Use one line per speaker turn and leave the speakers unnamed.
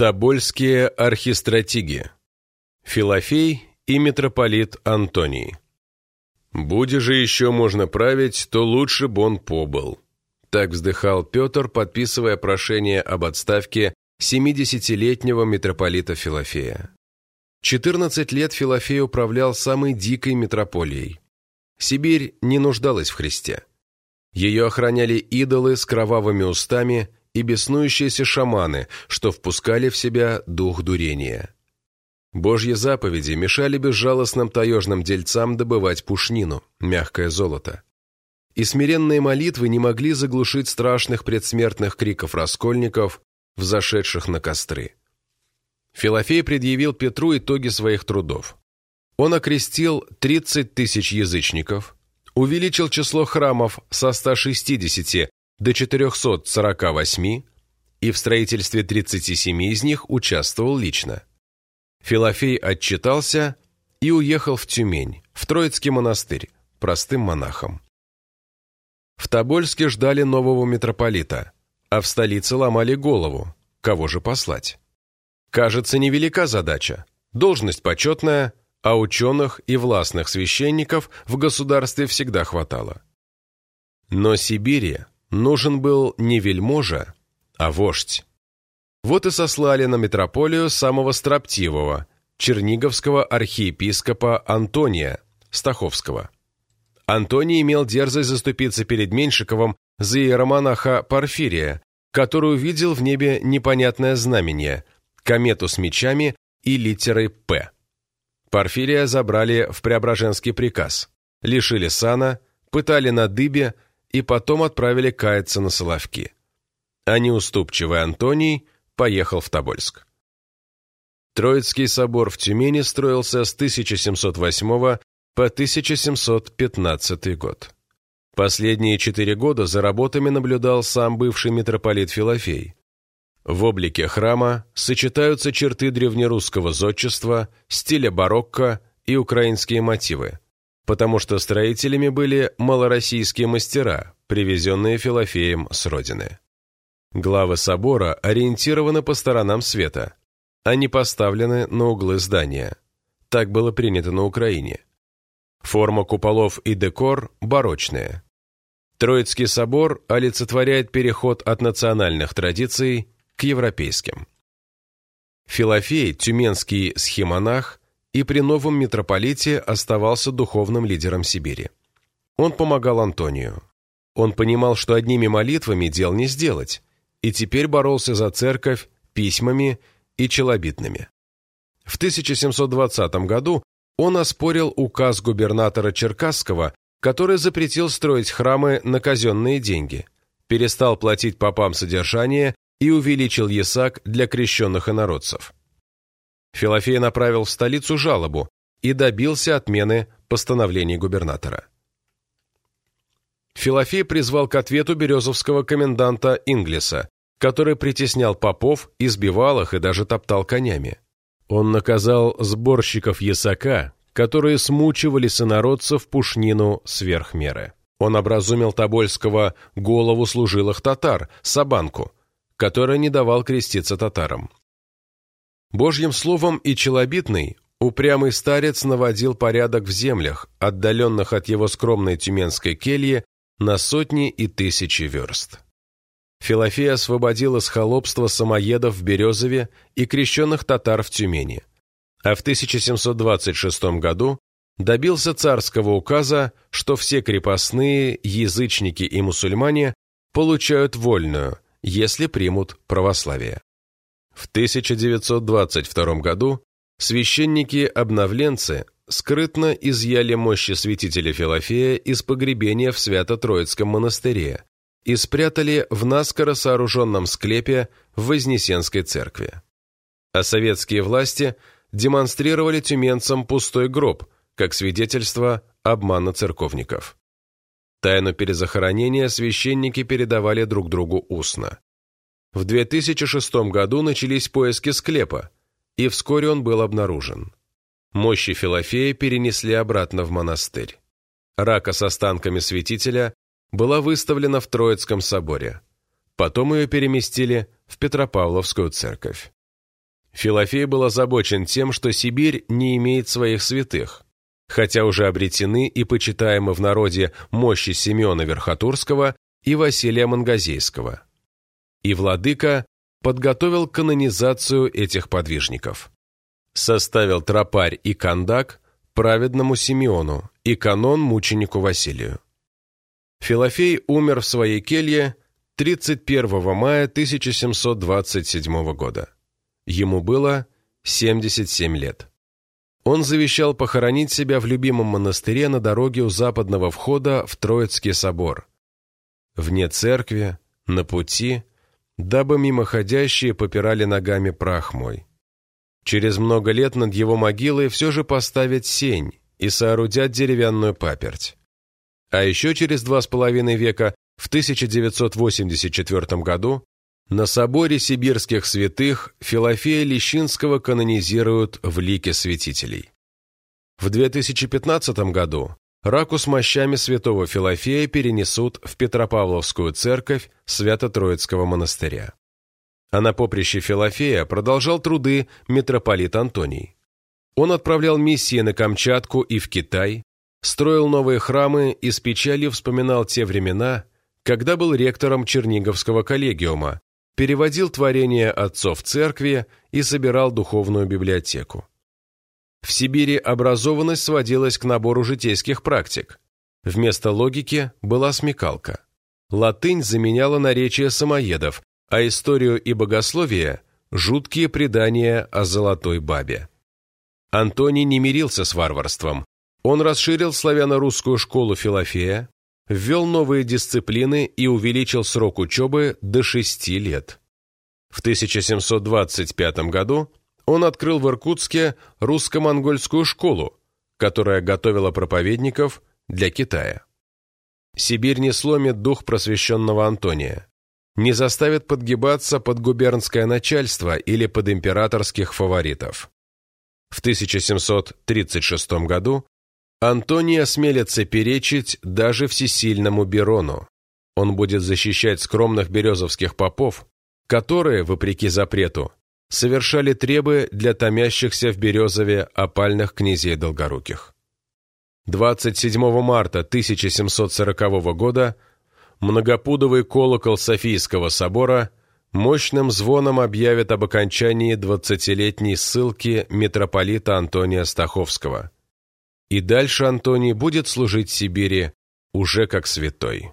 Тобольские архистратиги. Филофей и митрополит Антоний. «Буде же еще можно править, то лучше б он побыл». Так вздыхал Петр, подписывая прошение об отставке 70-летнего митрополита Филофея. 14 лет Филофей управлял самой дикой метрополией. Сибирь не нуждалась в Христе. Ее охраняли идолы с кровавыми устами и беснующиеся шаманы, что впускали в себя дух дурения. Божьи заповеди мешали безжалостным таежным дельцам добывать пушнину, мягкое золото. И смиренные молитвы не могли заглушить страшных предсмертных криков раскольников, взошедших на костры. Филофей предъявил Петру итоги своих трудов. Он окрестил 30 тысяч язычников, увеличил число храмов со 160 до 448 и в строительстве 37 из них участвовал лично. Филофей отчитался и уехал в Тюмень, в Троицкий монастырь, простым монахом. В Тобольске ждали нового митрополита, а в столице ломали голову, кого же послать. Кажется, невелика задача, должность почетная, а ученых и властных священников в государстве всегда хватало. Но Сибири нужен был не вельможа, а вождь. Вот и сослали на метрополию самого строптивого, черниговского архиепископа Антония Стаховского. Антоний имел дерзость заступиться перед Меньшиковым за иеромонаха Порфирия, который увидел в небе непонятное знамение – комету с мечами и литерой «П». Порфирия забрали в Преображенский приказ, лишили сана, пытали на дыбе и потом отправили каяться на Соловки. А неуступчивый Антоний поехал в Тобольск. Троицкий собор в Тюмени строился с 1708 по 1715 год. Последние четыре года за работами наблюдал сам бывший митрополит Филофей. В облике храма сочетаются черты древнерусского зодчества, стиля барокко и украинские мотивы, потому что строителями были малороссийские мастера, привезенные Филофеем с родины. Главы собора ориентированы по сторонам света. Они поставлены на углы здания. Так было принято на Украине. Форма куполов и декор барочные. Троицкий собор олицетворяет переход от национальных традиций к европейским. Филофей, тюменский схемонах, и при новом митрополите оставался духовным лидером Сибири. Он помогал Антонию. Он понимал, что одними молитвами дел не сделать, и теперь боролся за церковь письмами и челобитными. В 1720 году он оспорил указ губернатора Черкасского, который запретил строить храмы на казенные деньги, перестал платить попам содержание и увеличил ясак для крещенных инородцев. Филофей направил в столицу жалобу и добился отмены постановлений губернатора. Филофей призвал к ответу березовского коменданта Инглиса, который притеснял попов, избивал их и даже топтал конями. Он наказал сборщиков ясака, которые смучивали сынородцев пушнину сверх меры. Он образумил Тобольского голову служилых татар, Сабанку, который не давал креститься татарам. Божьим словом и челобитный упрямый старец наводил порядок в землях, отдаленных от его скромной тюменской кельи на сотни и тысячи верст. Филофей освободил из холопства самоедов в Березове и крещенных татар в Тюмени, а в 1726 году добился царского указа, что все крепостные, язычники и мусульмане получают вольную, если примут православие. В 1922 году священники-обновленцы скрытно изъяли мощи святителя Филофея из погребения в Свято-Троицком монастыре и спрятали в наскоро сооруженном склепе в Вознесенской церкви. А советские власти демонстрировали тюменцам пустой гроб, как свидетельство обмана церковников. Тайну перезахоронения священники передавали друг другу устно. В 2006 году начались поиски склепа, и вскоре он был обнаружен. Мощи Филофея перенесли обратно в монастырь. Рака с останками святителя была выставлена в Троицком соборе. Потом ее переместили в Петропавловскую церковь. Филофей был озабочен тем, что Сибирь не имеет своих святых, хотя уже обретены и почитаемы в народе мощи Симеона Верхотурского и Василия Мангазейского. И владыка подготовил канонизацию этих подвижников. Составил тропарь и кандак праведному Симеону и канон мученику Василию. Филофей умер в своей келье 31 мая 1727 года. Ему было 77 лет. Он завещал похоронить себя в любимом монастыре на дороге у западного входа в Троицкий собор. Вне церкви, на пути, дабы мимоходящие попирали ногами прах мой. Через много лет над его могилой все же поставят сень и соорудят деревянную паперть. А еще через два с половиной века, в 1984 году, на соборе сибирских святых Филофея Лещинского канонизируют в лике святителей. В 2015 году раку с мощами святого Филофея перенесут в Петропавловскую церковь Свято-Троицкого монастыря. А на поприще Филофея продолжал труды митрополит Антоний. Он отправлял миссии на Камчатку и в Китай, строил новые храмы и с печалью вспоминал те времена, когда был ректором Черниговского коллегиума, переводил творения отцов церкви и собирал духовную библиотеку. В Сибири образованность сводилась к набору житейских практик. Вместо логики была смекалка. Латынь заменяла наречие самоедов, а историю и богословие – жуткие предания о золотой бабе. Антоний не мирился с варварством, он расширил славяно-русскую школу Филофея, ввел новые дисциплины и увеличил срок учебы до шести лет. В 1725 году он открыл в Иркутске русско-монгольскую школу, которая готовила проповедников для Китая. Сибирь не сломит дух просвещенного Антония, не заставит подгибаться под губернское начальство или под императорских фаворитов. В 1736 году Антоний осмелится перечить даже всесильному Берону. Он будет защищать скромных березовских попов, которые, вопреки запрету, совершали требы для томящихся в Березове опальных князей Долгоруких. 27 марта 1740 года многопудовый колокол Софийского собора мощным звоном объявит об окончании двадцатилетней ссылки митрополита Антония Стаховского – и дальше Антоний будет служить Сибири уже как святой.